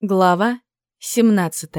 Глава 17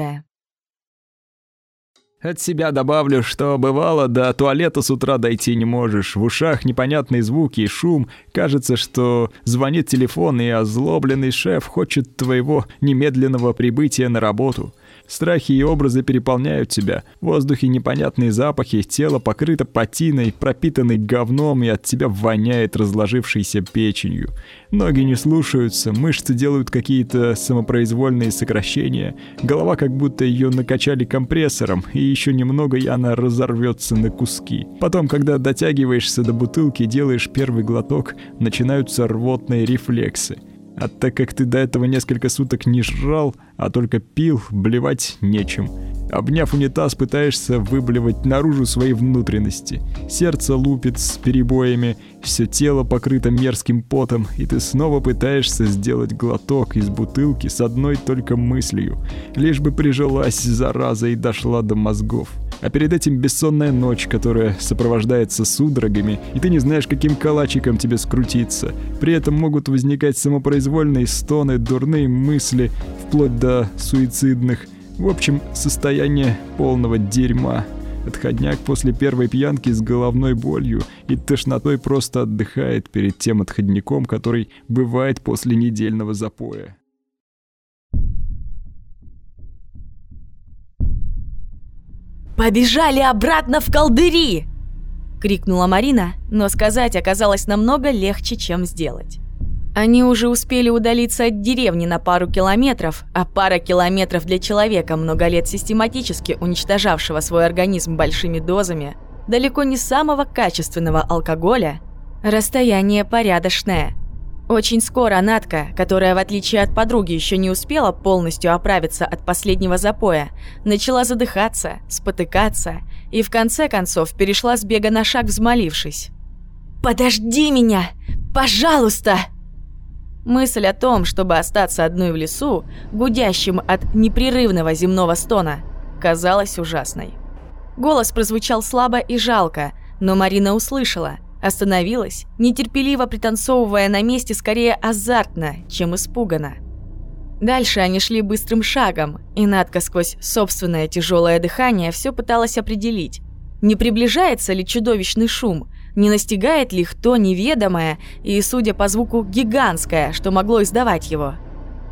От себя добавлю, что бывало, до туалета с утра дойти не можешь. В ушах непонятные звуки и шум. Кажется, что звонит телефон, и озлобленный шеф хочет твоего немедленного прибытия на работу. Страхи и образы переполняют тебя. В воздухе непонятные запахи, тело покрыто патиной, пропитанной говном и от тебя воняет разложившейся печенью. Ноги не слушаются, мышцы делают какие-то самопроизвольные сокращения. Голова как будто ее накачали компрессором, и еще немного и она разорвется на куски. Потом, когда дотягиваешься до бутылки, делаешь первый глоток, начинаются рвотные рефлексы. А так как ты до этого несколько суток не жрал, а только пил, блевать нечем. Обняв унитаз, пытаешься выблевать наружу свои внутренности. Сердце лупит с перебоями, все тело покрыто мерзким потом, и ты снова пытаешься сделать глоток из бутылки с одной только мыслью. Лишь бы прижилась зараза и дошла до мозгов. А перед этим бессонная ночь, которая сопровождается судорогами, и ты не знаешь, каким калачиком тебе скрутиться. При этом могут возникать самопроизвольные стоны, дурные мысли, вплоть до суицидных. В общем, состояние полного дерьма. Отходняк после первой пьянки с головной болью и тошнотой просто отдыхает перед тем отходняком, который бывает после недельного запоя. «Побежали обратно в колдыри!» — крикнула Марина, но сказать оказалось намного легче, чем сделать. Они уже успели удалиться от деревни на пару километров, а пара километров для человека, много лет систематически уничтожавшего свой организм большими дозами, далеко не самого качественного алкоголя, расстояние порядочное. Очень скоро Натка, которая в отличие от подруги еще не успела полностью оправиться от последнего запоя, начала задыхаться, спотыкаться и в конце концов перешла с бега на шаг, взмолившись. «Подожди меня! Пожалуйста!» Мысль о том, чтобы остаться одной в лесу, гудящим от непрерывного земного стона, казалась ужасной. Голос прозвучал слабо и жалко, но Марина услышала – Остановилась, нетерпеливо пританцовывая на месте скорее азартно, чем испуганно. Дальше они шли быстрым шагом, и Надка сквозь собственное тяжелое дыхание все пыталась определить, не приближается ли чудовищный шум, не настигает ли их то неведомое и, судя по звуку, гигантское, что могло издавать его.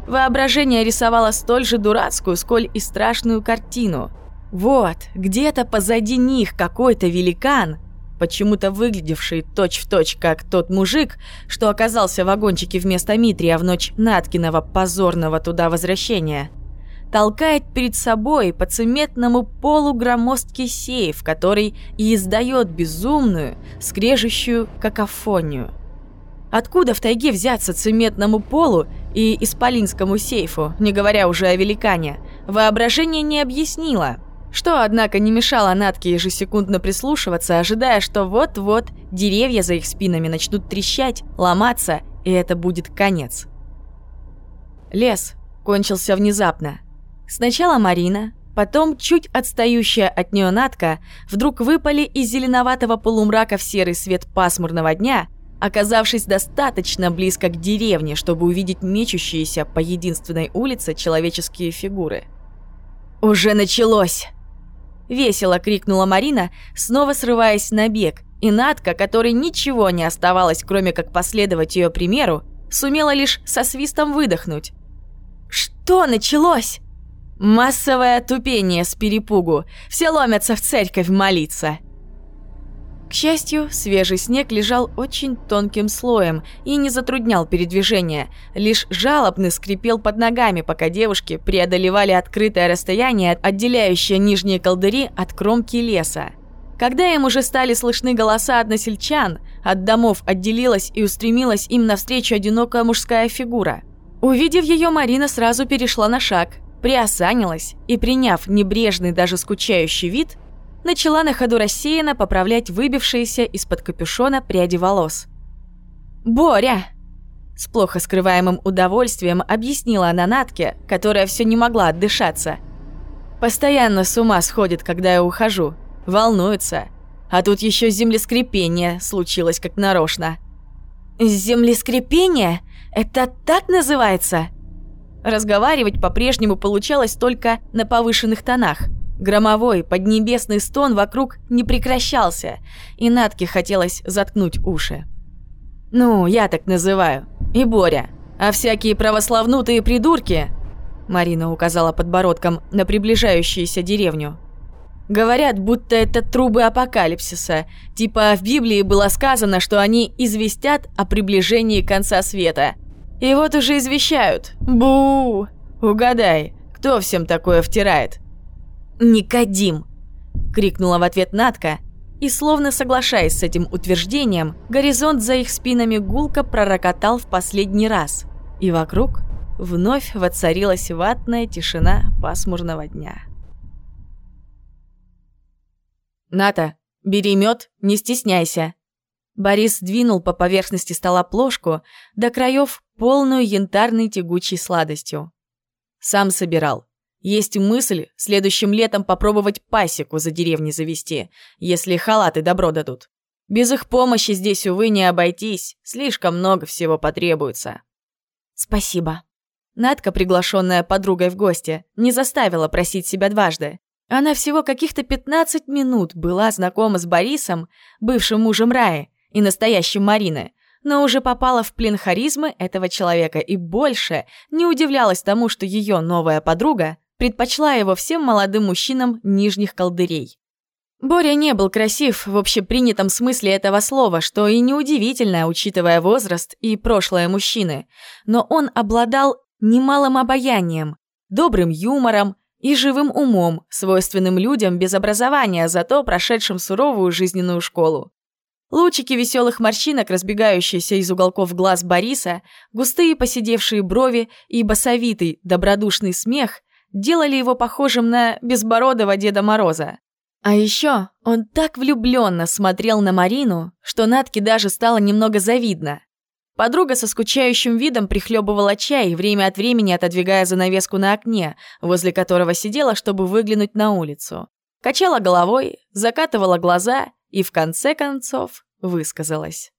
Воображение рисовало столь же дурацкую, сколь и страшную картину. Вот, где-то позади них какой-то великан – почему-то выглядевший точь-в-точь, точь, как тот мужик, что оказался в вагончике вместо Митрия в ночь Наткиного позорного туда возвращения, толкает перед собой по цементному полу громоздкий сейф, который и издает безумную, скрежещую какофонию. Откуда в тайге взяться цементному полу и исполинскому сейфу, не говоря уже о великане, воображение не объяснило – что, однако, не мешало Натке ежесекундно прислушиваться, ожидая, что вот-вот деревья за их спинами начнут трещать, ломаться, и это будет конец. Лес кончился внезапно. Сначала Марина, потом чуть отстающая от нее Натка вдруг выпали из зеленоватого полумрака в серый свет пасмурного дня, оказавшись достаточно близко к деревне, чтобы увидеть мечущиеся по единственной улице человеческие фигуры. «Уже началось!» Весело крикнула Марина, снова срываясь на бег, и Надка, которой ничего не оставалось, кроме как последовать ее примеру, сумела лишь со свистом выдохнуть. «Что началось?» «Массовое тупение с перепугу. Все ломятся в церковь молиться». К счастью, свежий снег лежал очень тонким слоем и не затруднял передвижение, лишь жалобно скрипел под ногами, пока девушки преодолевали открытое расстояние, отделяющее нижние колдыри от кромки леса. Когда им уже стали слышны голоса односельчан, от домов отделилась и устремилась им навстречу одинокая мужская фигура. Увидев ее, Марина сразу перешла на шаг, приосанилась и, приняв небрежный даже скучающий вид, начала на ходу рассеянно поправлять выбившиеся из-под капюшона пряди волос. «Боря!» С плохо скрываемым удовольствием объяснила она Натке, которая все не могла отдышаться. «Постоянно с ума сходит, когда я ухожу. Волнуется. А тут еще землескрепение случилось как нарочно». «Землескрепение? Это так называется?» разговаривать по-прежнему получалось только на повышенных тонах. Громовой, поднебесный стон вокруг не прекращался, и Натке хотелось заткнуть уши. «Ну, я так называю. И Боря. А всякие православнутые придурки...» Марина указала подбородком на приближающуюся деревню. Говорят, будто это трубы апокалипсиса. Типа в Библии было сказано, что они известят о приближении конца света. И вот уже извещают. Бу! Угадай, кто всем такое втирает? «Никодим!» – крикнула в ответ Натка, и, словно соглашаясь с этим утверждением, горизонт за их спинами гулко пророкотал в последний раз, и вокруг вновь воцарилась ватная тишина пасмурного дня. «Ната, бери мед, не стесняйся!» Борис двинул по поверхности стола плошку до краев полную янтарной тягучей сладостью. Сам собирал. Есть мысль следующим летом попробовать пасеку за деревней завести, если халаты добро дадут. Без их помощи здесь, увы, не обойтись, слишком много всего потребуется. Спасибо. Надка, приглашенная подругой в гости, не заставила просить себя дважды. Она всего каких-то 15 минут была знакома с Борисом, бывшим мужем Раи, и настоящим Марины, но уже попала в плен харизмы этого человека и больше не удивлялась тому, что ее новая подруга предпочла его всем молодым мужчинам нижних колдырей. Боря не был красив в общепринятом смысле этого слова, что и неудивительно, учитывая возраст и прошлое мужчины, но он обладал немалым обаянием, добрым юмором и живым умом, свойственным людям без образования, зато прошедшим суровую жизненную школу. Лучики веселых морщинок, разбегающиеся из уголков глаз Бориса, густые посидевшие брови и басовитый, добродушный смех делали его похожим на безбородого Деда Мороза. А еще он так влюбленно смотрел на Марину, что Натке даже стало немного завидно. Подруга со скучающим видом прихлебывала чай, время от времени отодвигая занавеску на окне, возле которого сидела, чтобы выглянуть на улицу. Качала головой, закатывала глаза и в конце концов высказалась.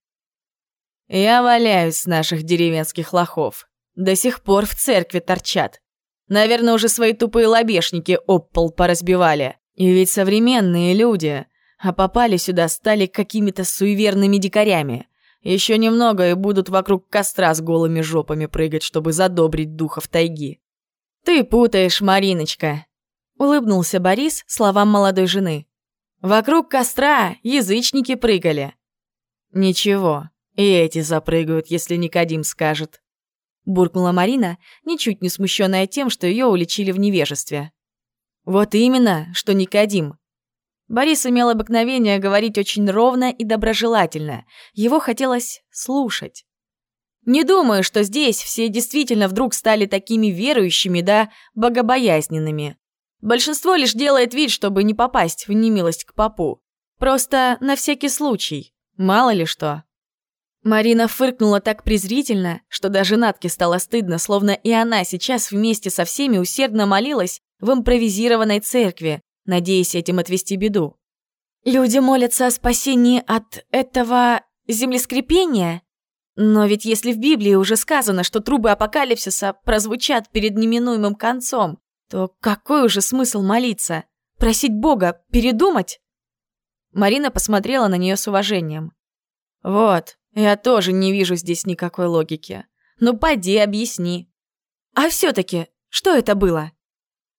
«Я валяюсь с наших деревенских лохов. До сих пор в церкви торчат. Наверное, уже свои тупые лобешники об пол поразбивали. И ведь современные люди, а попали сюда, стали какими-то суеверными дикарями. Еще немного и будут вокруг костра с голыми жопами прыгать, чтобы задобрить духов тайги. «Ты путаешь, Мариночка», — улыбнулся Борис словам молодой жены. «Вокруг костра язычники прыгали». «Ничего, и эти запрыгают, если Никодим скажет», — буркнула Марина, ничуть не смущенная тем, что ее уличили в невежестве. «Вот именно, что Никодим. Борис имел обыкновение говорить очень ровно и доброжелательно. Его хотелось слушать. Не думаю, что здесь все действительно вдруг стали такими верующими да богобоязненными. Большинство лишь делает вид, чтобы не попасть в немилость к попу. Просто на всякий случай. Мало ли что. Марина фыркнула так презрительно, что даже Натке стало стыдно, словно и она сейчас вместе со всеми усердно молилась в импровизированной церкви, надеясь этим отвести беду. Люди молятся о спасении от этого землескрепения? Но ведь если в Библии уже сказано, что трубы апокалипсиса прозвучат перед неминуемым концом, то какой уже смысл молиться? Просить Бога передумать? Марина посмотрела на нее с уважением. «Вот, я тоже не вижу здесь никакой логики. Ну, поди, объясни». «А все-таки, что это было?»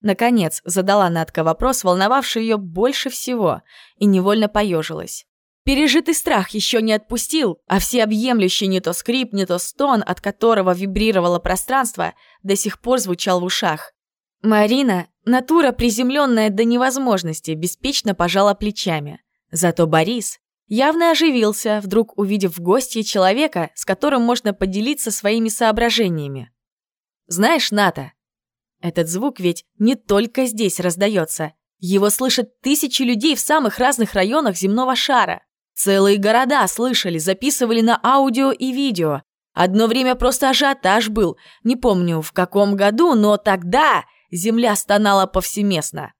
Наконец, задала Надка вопрос, волновавший ее больше всего, и невольно поежилась. Пережитый страх еще не отпустил, а всеобъемлющий не то скрип, не то стон, от которого вибрировало пространство, до сих пор звучал в ушах. Марина, натура приземленная до невозможности, беспечно пожала плечами. Зато Борис явно оживился, вдруг увидев в гостье человека, с которым можно поделиться своими соображениями. «Знаешь, Ната, этот звук ведь не только здесь раздается. Его слышат тысячи людей в самых разных районах земного шара. Целые города слышали, записывали на аудио и видео. Одно время просто ажиотаж был. Не помню, в каком году, но тогда земля стонала повсеместно.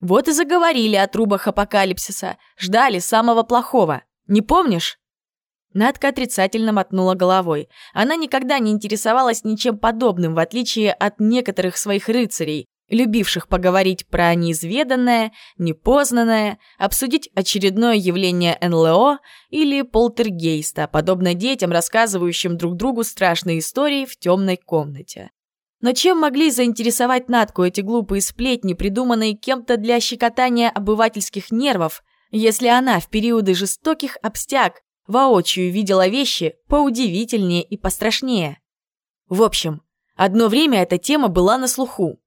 Вот и заговорили о трубах апокалипсиса, ждали самого плохого. Не помнишь? Надка отрицательно мотнула головой. Она никогда не интересовалась ничем подобным, в отличие от некоторых своих рыцарей, любивших поговорить про неизведанное, непознанное, обсудить очередное явление НЛО или полтергейста, подобно детям, рассказывающим друг другу страшные истории в темной комнате. Но чем могли заинтересовать Натку эти глупые сплетни, придуманные кем-то для щекотания обывательских нервов, если она в периоды жестоких обстяг воочию видела вещи поудивительнее и пострашнее? В общем, одно время эта тема была на слуху,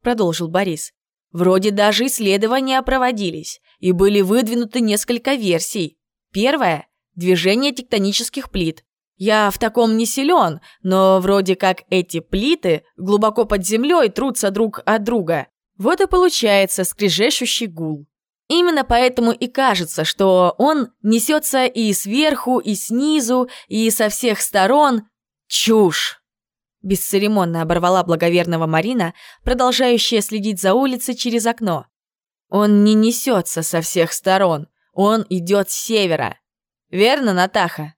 продолжил Борис. Вроде даже исследования проводились, и были выдвинуты несколько версий. Первая – движение тектонических плит. Я в таком не силен, но вроде как эти плиты глубоко под землей трутся друг от друга. Вот и получается скрежещущий гул. Именно поэтому и кажется, что он несется и сверху, и снизу, и со всех сторон. Чушь! Бесцеремонно оборвала благоверного Марина, продолжающая следить за улицей через окно. Он не несется со всех сторон, он идет с севера. Верно, Натаха?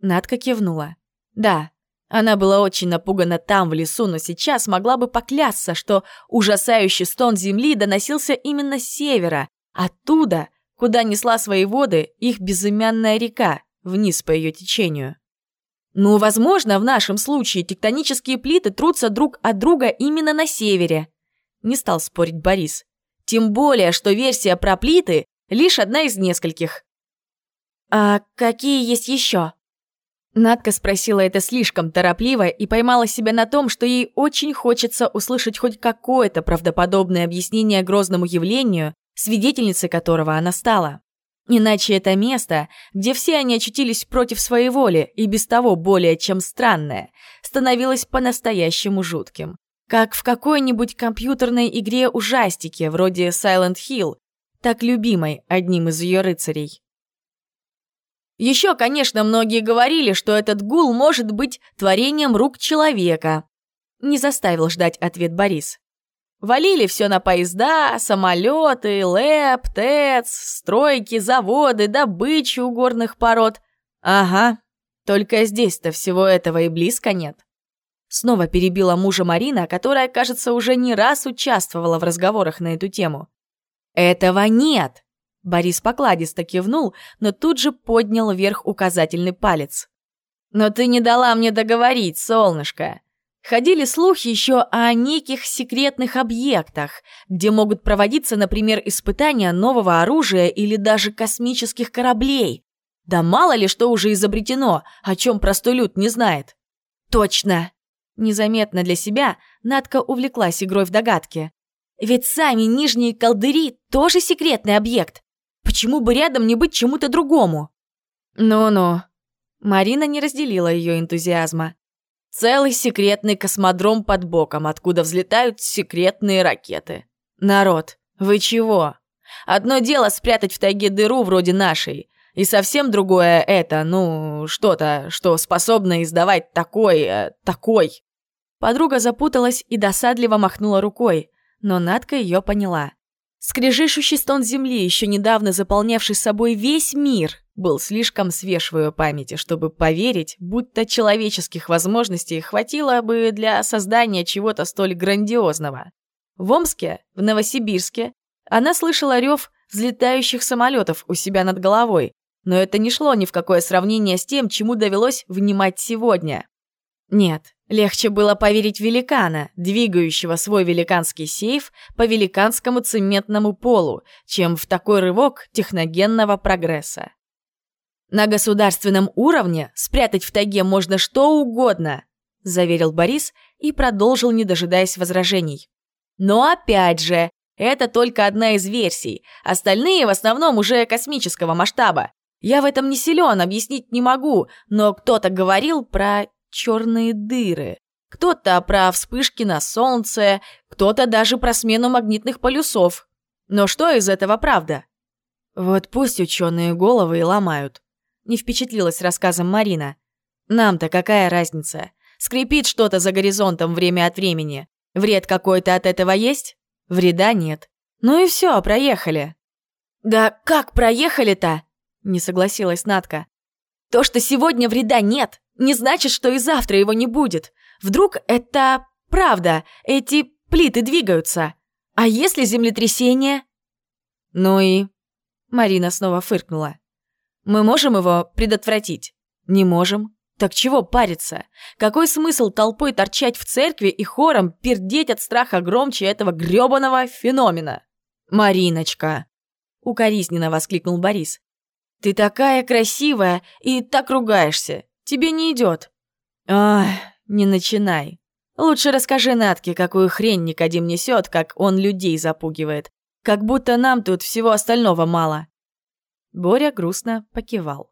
Надка кивнула. Да, она была очень напугана там, в лесу, но сейчас могла бы поклясться, что ужасающий стон земли доносился именно с севера, оттуда, куда несла свои воды их безымянная река, вниз по ее течению. Ну, возможно, в нашем случае тектонические плиты трутся друг от друга именно на севере. Не стал спорить Борис. Тем более, что версия про плиты лишь одна из нескольких. А какие есть еще? Надка спросила это слишком торопливо и поймала себя на том, что ей очень хочется услышать хоть какое-то правдоподобное объяснение грозному явлению, свидетельницей которого она стала. Иначе это место, где все они очутились против своей воли и без того более чем странное, становилось по-настоящему жутким. Как в какой-нибудь компьютерной игре ужастики, вроде Silent Hill, так любимой одним из ее рыцарей. Еще, конечно, многие говорили, что этот гул может быть творением рук человека. Не заставил ждать ответ Борис. Валили все на поезда, самолеты, ЛЭП, ТЭЦ, стройки, заводы, добычу горных пород. Ага, только здесь-то всего этого и близко нет. Снова перебила мужа Марина, которая, кажется, уже не раз участвовала в разговорах на эту тему. «Этого нет!» Борис покладисто кивнул, но тут же поднял вверх указательный палец. «Но ты не дала мне договорить, солнышко. Ходили слухи еще о неких секретных объектах, где могут проводиться, например, испытания нового оружия или даже космических кораблей. Да мало ли что уже изобретено, о чем простой люд не знает. Точно! Незаметно для себя Надка увлеклась игрой в догадки. Ведь сами нижние колдыри тоже секретный объект. Почему бы рядом не быть чему-то другому? Ну-ну. Марина не разделила ее энтузиазма. Целый секретный космодром под боком, откуда взлетают секретные ракеты. Народ, вы чего? Одно дело спрятать в тайге дыру вроде нашей, и совсем другое это, ну, что-то, что способно издавать такой, э, такой. Подруга запуталась и досадливо махнула рукой, но Надка ее поняла. Скрежещущий стон земли, еще недавно заполнявший собой весь мир, был слишком свеж в ее памяти, чтобы поверить, будто человеческих возможностей хватило бы для создания чего-то столь грандиозного. В Омске, в Новосибирске, она слышала рев взлетающих самолетов у себя над головой, но это не шло ни в какое сравнение с тем, чему довелось внимать сегодня. Нет, Легче было поверить великана, двигающего свой великанский сейф по великанскому цементному полу, чем в такой рывок техногенного прогресса. «На государственном уровне спрятать в тайге можно что угодно», заверил Борис и продолжил, не дожидаясь возражений. «Но опять же, это только одна из версий, остальные в основном уже космического масштаба. Я в этом не силен, объяснить не могу, но кто-то говорил про черные дыры. Кто-то про вспышки на солнце, кто-то даже про смену магнитных полюсов. Но что из этого правда? Вот пусть ученые головы и ломают. Не впечатлилась рассказом Марина. Нам-то какая разница? Скрипит что-то за горизонтом время от времени. Вред какой-то от этого есть? Вреда нет. Ну и все, проехали. Да как проехали-то? Не согласилась Натка. То, что сегодня вреда нет, не значит, что и завтра его не будет. Вдруг это правда, эти плиты двигаются. А если землетрясение? Ну и... Марина снова фыркнула. Мы можем его предотвратить? Не можем. Так чего париться? Какой смысл толпой торчать в церкви и хором пердеть от страха громче этого грёбаного феномена? «Мариночка!» — укоризненно воскликнул Борис. «Ты такая красивая и так ругаешься. Тебе не идет. «Ах, не начинай. Лучше расскажи Натке, какую хрень Никодим несет, как он людей запугивает. Как будто нам тут всего остального мало». Боря грустно покивал.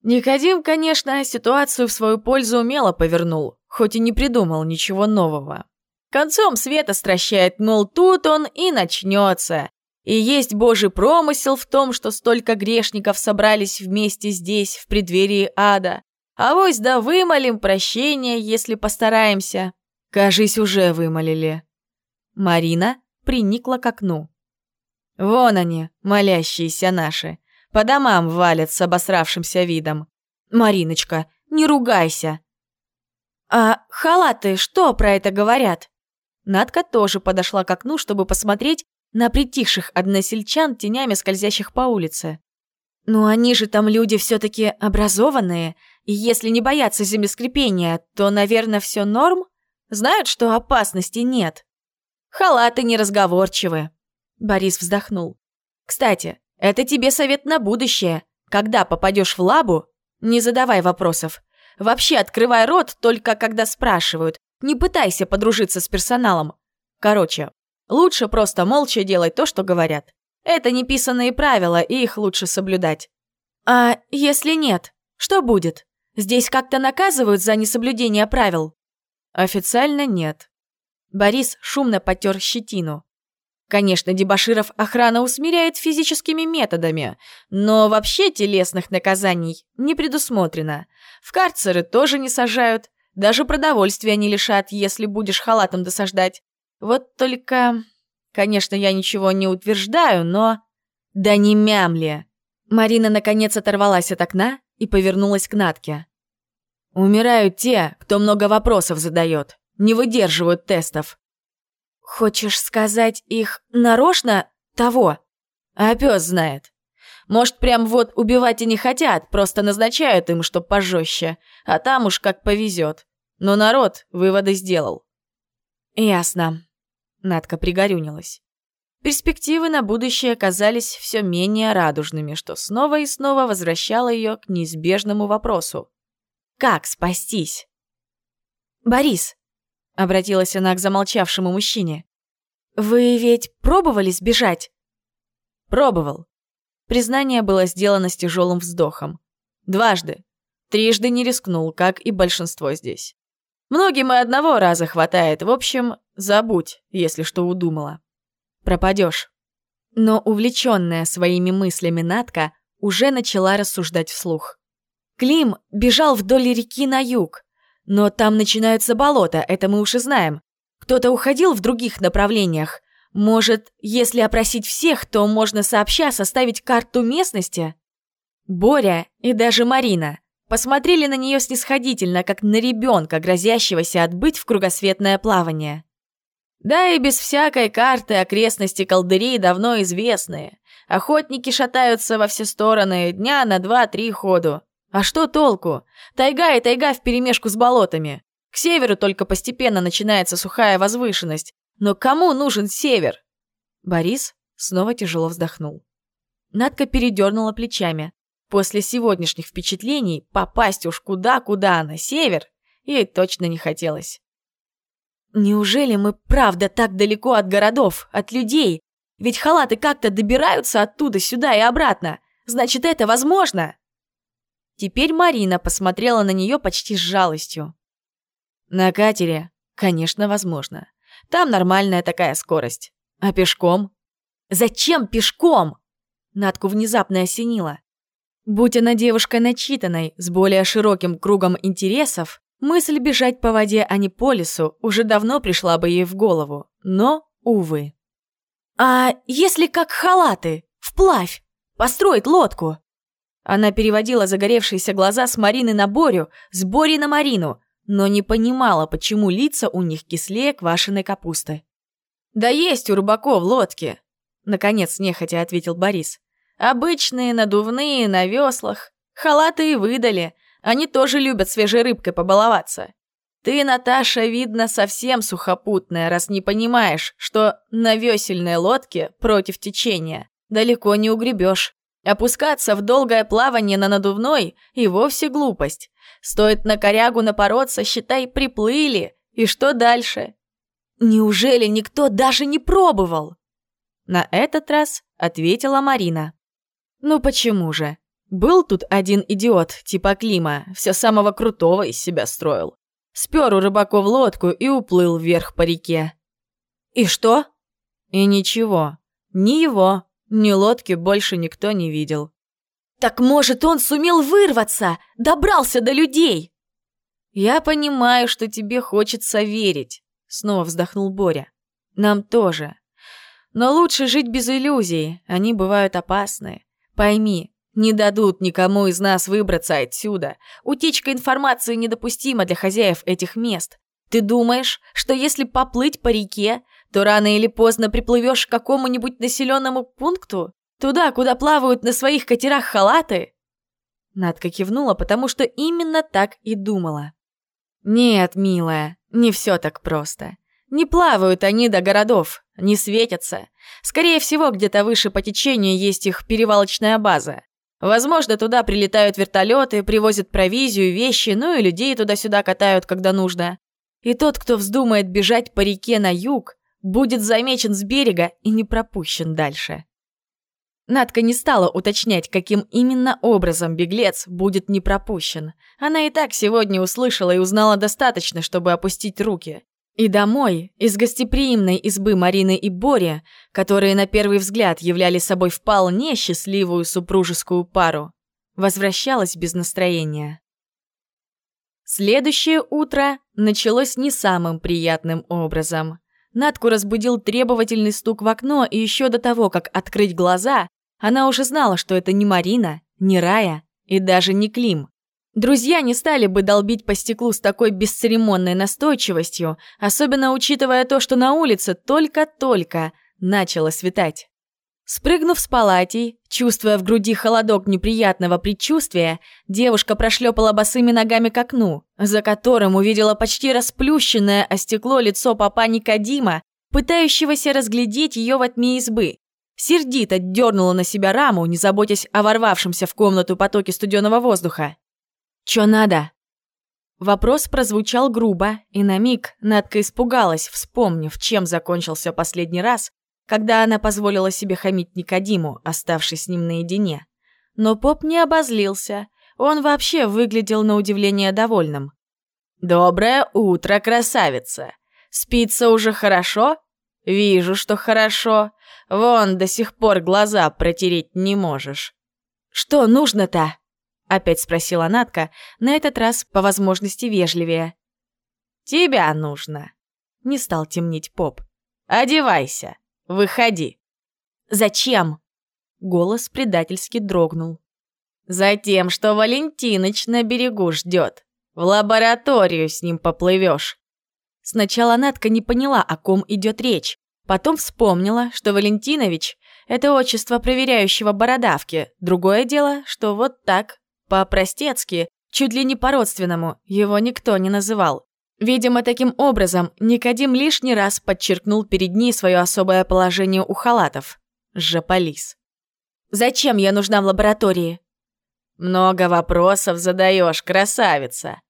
Никодим, конечно, ситуацию в свою пользу умело повернул, хоть и не придумал ничего нового. Концом света стращает, мол, тут он и начнется. И есть божий промысел в том, что столько грешников собрались вместе здесь, в преддверии ада. А вось да вымолим прощения, если постараемся. Кажись, уже вымолили. Марина приникла к окну. Вон они, молящиеся наши. По домам валят с обосравшимся видом. Мариночка, не ругайся. А халаты что про это говорят? Надка тоже подошла к окну, чтобы посмотреть на притихших односельчан, тенями скользящих по улице. Ну они же там люди все-таки образованные, и если не боятся землескрепения, то, наверное, все норм? Знают, что опасности нет. Халаты неразговорчивы. Борис вздохнул. Кстати, это тебе совет на будущее. Когда попадешь в лабу, не задавай вопросов. Вообще открывай рот только когда спрашивают. Не пытайся подружиться с персоналом. Короче, лучше просто молча делать то, что говорят. Это неписанные правила, и их лучше соблюдать. А если нет, что будет? Здесь как-то наказывают за несоблюдение правил? Официально нет. Борис шумно потер щетину. Конечно, дебоширов охрана усмиряет физическими методами, но вообще телесных наказаний не предусмотрено. В карцеры тоже не сажают, даже продовольствия не лишат, если будешь халатом досаждать. Вот только... Конечно, я ничего не утверждаю, но... Да не мямли! Марина наконец оторвалась от окна и повернулась к Натке. Умирают те, кто много вопросов задает, не выдерживают тестов. Хочешь сказать, их нарочно того? А пес знает. Может, прям вот убивать и не хотят, просто назначают им, чтоб пожестче, а там уж как повезет. Но народ выводы сделал. Ясно. Надка пригорюнилась. Перспективы на будущее казались все менее радужными, что снова и снова возвращало ее к неизбежному вопросу. Как спастись? «Борис», — обратилась она к замолчавшему мужчине, «вы ведь пробовали сбежать?» «Пробовал». Признание было сделано с тяжелым вздохом. Дважды. Трижды не рискнул, как и большинство здесь. Многим и одного раза хватает. В общем, забудь, если что удумала. Пропадешь. Но увлеченная своими мыслями Натка уже начала рассуждать вслух. Клим бежал вдоль реки на юг. Но там начинаются болота, это мы уж и знаем. Кто-то уходил в других направлениях. Может, если опросить всех, то можно сообща составить карту местности? Боря и даже Марина посмотрели на нее снисходительно, как на ребенка, грозящегося отбыть в кругосветное плавание. Да и без всякой карты окрестности колдырей давно известные. Охотники шатаются во все стороны дня на два-три ходу. А что толку? Тайга и тайга вперемешку с болотами. К северу только постепенно начинается сухая возвышенность. Но кому нужен север? Борис снова тяжело вздохнул. Надка передернула плечами. После сегодняшних впечатлений попасть уж куда-куда на север ей точно не хотелось. Неужели мы правда так далеко от городов, от людей? Ведь халаты как-то добираются оттуда сюда и обратно. Значит, это возможно. Теперь Марина посмотрела на нее почти с жалостью. На катере, конечно, возможно. Там нормальная такая скорость. А пешком? Зачем пешком? Натку внезапно осенило. Будь она девушкой начитанной, с более широким кругом интересов, мысль бежать по воде, а не по лесу, уже давно пришла бы ей в голову. Но, увы. «А если как халаты? Вплавь? Построить лодку?» Она переводила загоревшиеся глаза с Марины на Борю, с Бори на Марину, но не понимала, почему лица у них кислее квашеной капусты. «Да есть у рыбаков лодки», — наконец нехотя ответил Борис. «Обычные, надувные, на веслах. Халаты и выдали. Они тоже любят свежей рыбкой побаловаться. Ты, Наташа, видно, совсем сухопутная, раз не понимаешь, что на весельной лодке против течения далеко не угребешь. Опускаться в долгое плавание на надувной и вовсе глупость. Стоит на корягу напороться, считай, приплыли. И что дальше? Неужели никто даже не пробовал? На этот раз ответила Марина. Ну почему же? Был тут один идиот, типа Клима, все самого крутого из себя строил. Спер у рыбаков лодку и уплыл вверх по реке. И что? И ничего. Ни его, ни лодки больше никто не видел. Так может, он сумел вырваться, добрался до людей? Я понимаю, что тебе хочется верить, снова вздохнул Боря. Нам тоже. Но лучше жить без иллюзий, они бывают опасны. Пойми, не дадут никому из нас выбраться отсюда. Утечка информации недопустима для хозяев этих мест. Ты думаешь, что если поплыть по реке, то рано или поздно приплывешь к какому-нибудь населенному пункту? Туда, куда плавают на своих катерах халаты?» Надка кивнула, потому что именно так и думала. «Нет, милая, не все так просто. Не плавают они до городов, не светятся. Скорее всего, где-то выше по течению есть их перевалочная база. Возможно, туда прилетают вертолеты, привозят провизию, вещи, ну и людей туда-сюда катают, когда нужно. И тот, кто вздумает бежать по реке на юг, будет замечен с берега и не пропущен дальше. Надка не стала уточнять, каким именно образом беглец будет не пропущен. Она и так сегодня услышала и узнала достаточно, чтобы опустить руки. И домой, из гостеприимной избы Марины и Бори, которые на первый взгляд являли собой вполне счастливую супружескую пару, возвращалась без настроения. Следующее утро началось не самым приятным образом. Надку разбудил требовательный стук в окно, и еще до того, как открыть глаза, она уже знала, что это не Марина, не Рая и даже не Клим. Друзья не стали бы долбить по стеклу с такой бесцеремонной настойчивостью, особенно учитывая то, что на улице только-только начало светать. Спрыгнув с палатей, чувствуя в груди холодок неприятного предчувствия, девушка прошлепала босыми ногами к окну, за которым увидела почти расплющенное о стекло лицо папа Никодима, пытающегося разглядеть ее во тьме избы. Сердито дернула на себя раму, не заботясь о ворвавшемся в комнату потоке студеного воздуха. «Чё надо?» Вопрос прозвучал грубо, и на миг Надка испугалась, вспомнив, чем закончился последний раз, когда она позволила себе хамить Никодиму, оставшись с ним наедине. Но поп не обозлился, он вообще выглядел на удивление довольным. «Доброе утро, красавица! Спится уже хорошо? Вижу, что хорошо. Вон, до сих пор глаза протереть не можешь». «Что нужно-то?» Опять спросила Натка, на этот раз по возможности вежливее. «Тебя нужно!» Не стал темнить поп. «Одевайся! Выходи!» «Зачем?» Голос предательски дрогнул. «Затем, что Валентиныч на берегу ждет. В лабораторию с ним поплывешь». Сначала Натка не поняла, о ком идет речь. Потом вспомнила, что Валентинович — это отчество проверяющего бородавки. Другое дело, что вот так по-простецки, чуть ли не по-родственному, его никто не называл. Видимо, таким образом Никодим лишний раз подчеркнул перед ней свое особое положение у халатов. Жаполис. «Зачем я нужна в лаборатории?» «Много вопросов задаешь, красавица!»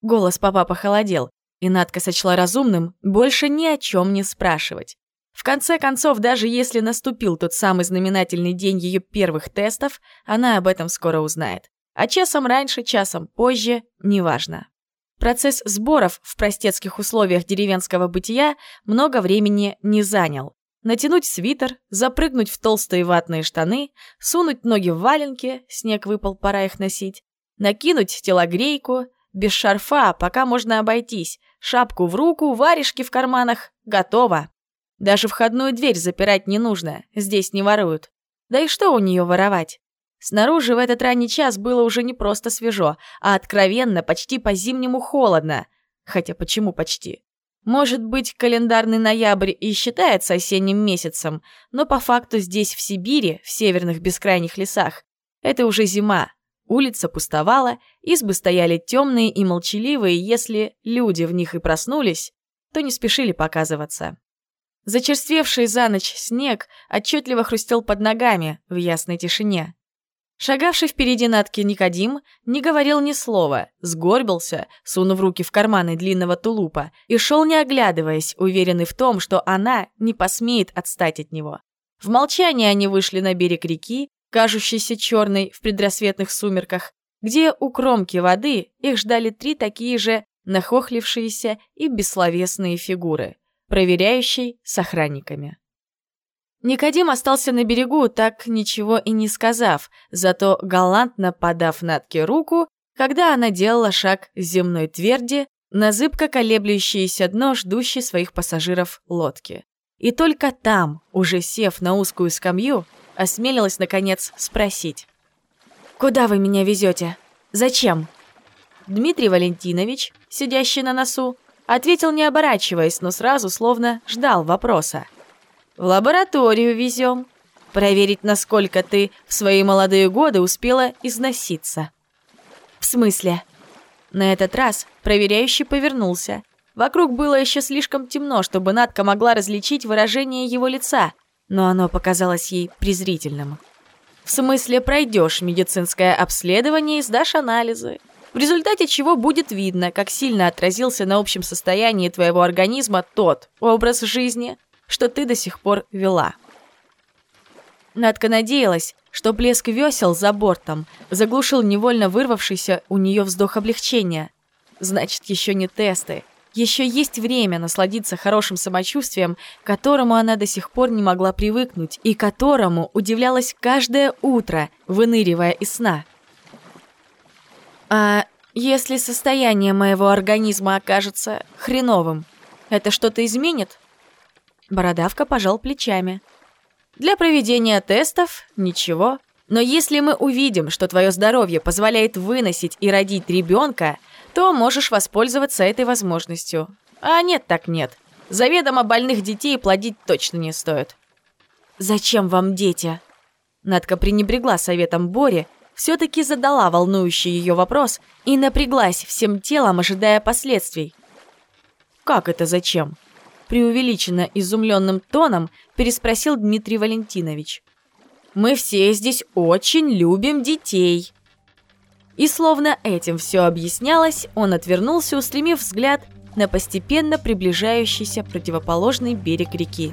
Голос папа похолодел, и Надка сочла разумным больше ни о чем не спрашивать. В конце концов, даже если наступил тот самый знаменательный день ее первых тестов, она об этом скоро узнает. А часом раньше, часом позже, неважно. Процесс сборов в простецких условиях деревенского бытия много времени не занял. Натянуть свитер, запрыгнуть в толстые ватные штаны, сунуть ноги в валенки, снег выпал, пора их носить, накинуть телогрейку, без шарфа пока можно обойтись, шапку в руку, варежки в карманах, готово. Даже входную дверь запирать не нужно, здесь не воруют. Да и что у нее воровать? Снаружи в этот ранний час было уже не просто свежо, а откровенно, почти по-зимнему холодно. Хотя почему почти? Может быть, календарный ноябрь и считается осенним месяцем, но по факту здесь, в Сибири, в северных бескрайних лесах, это уже зима. Улица пустовала, избы стояли темные и молчаливые, если люди в них и проснулись, то не спешили показываться. Зачерствевший за ночь снег отчетливо хрустел под ногами в ясной тишине. Шагавший впереди Натки Никодим не говорил ни слова, сгорбился, сунув руки в карманы длинного тулупа, и шел не оглядываясь, уверенный в том, что она не посмеет отстать от него. В молчании они вышли на берег реки, кажущейся черной в предрассветных сумерках, где у кромки воды их ждали три такие же нахохлившиеся и бессловесные фигуры, проверяющий с охранниками. Никодим остался на берегу, так ничего и не сказав, зато галантно подав Натке руку, когда она делала шаг с земной тверди на зыбко колеблющееся дно ждущей своих пассажиров лодки. И только там, уже сев на узкую скамью, осмелилась, наконец, спросить. «Куда вы меня везете? Зачем?» Дмитрий Валентинович, сидящий на носу, ответил не оборачиваясь, но сразу словно ждал вопроса. В лабораторию везем. Проверить, насколько ты в свои молодые годы успела износиться. В смысле? На этот раз проверяющий повернулся. Вокруг было еще слишком темно, чтобы Надка могла различить выражение его лица, но оно показалось ей презрительным. В смысле, пройдешь медицинское обследование и сдашь анализы, в результате чего будет видно, как сильно отразился на общем состоянии твоего организма тот образ жизни, что ты до сих пор вела. Надка надеялась, что блеск весел за бортом заглушил невольно вырвавшийся у нее вздох облегчения. Значит, еще не тесты. Еще есть время насладиться хорошим самочувствием, к которому она до сих пор не могла привыкнуть и которому удивлялась каждое утро, выныривая из сна. «А если состояние моего организма окажется хреновым, это что-то изменит?» Бородавка пожал плечами. Для проведения тестов ничего. Но если мы увидим, что твое здоровье позволяет выносить и родить ребенка, то можешь воспользоваться этой возможностью. А нет так нет. Заведомо больных детей плодить точно не стоит. «Зачем вам дети?» Надка пренебрегла советом Бори, все-таки задала волнующий ее вопрос и напряглась всем телом, ожидая последствий. «Как это зачем?» Преувеличенно изумленным тоном переспросил Дмитрий Валентинович. «Мы все здесь очень любим детей». И словно этим все объяснялось, он отвернулся, устремив взгляд на постепенно приближающийся противоположный берег реки.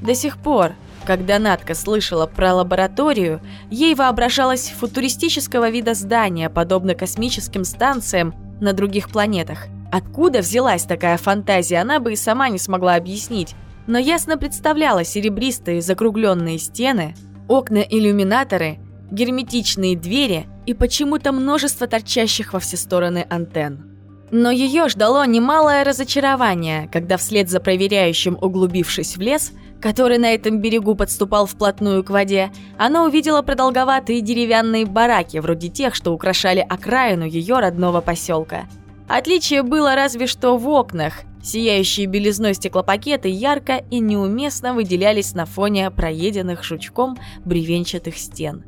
До сих пор, когда Натка слышала про лабораторию, ей воображалось футуристического вида здания, подобно космическим станциям на других планетах – Откуда взялась такая фантазия, она бы и сама не смогла объяснить, но ясно представляла серебристые закругленные стены, окна-иллюминаторы, герметичные двери и почему-то множество торчащих во все стороны антенн. Но ее ждало немалое разочарование, когда вслед за проверяющим, углубившись в лес, который на этом берегу подступал вплотную к воде, она увидела продолговатые деревянные бараки, вроде тех, что украшали окраину ее родного поселка – Отличие было разве что в окнах. Сияющие белизной стеклопакеты ярко и неуместно выделялись на фоне проеденных жучком бревенчатых стен.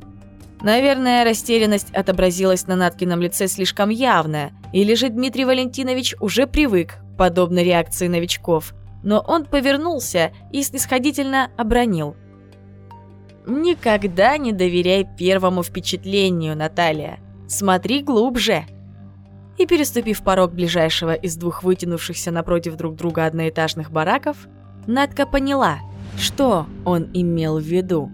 Наверное, растерянность отобразилась на Наткином лице слишком явно, или же Дмитрий Валентинович уже привык к подобной реакции новичков. Но он повернулся и снисходительно обронил. «Никогда не доверяй первому впечатлению, Наталья. Смотри глубже!» И, переступив порог ближайшего из двух вытянувшихся напротив друг друга одноэтажных бараков, Надка поняла, что он имел в виду.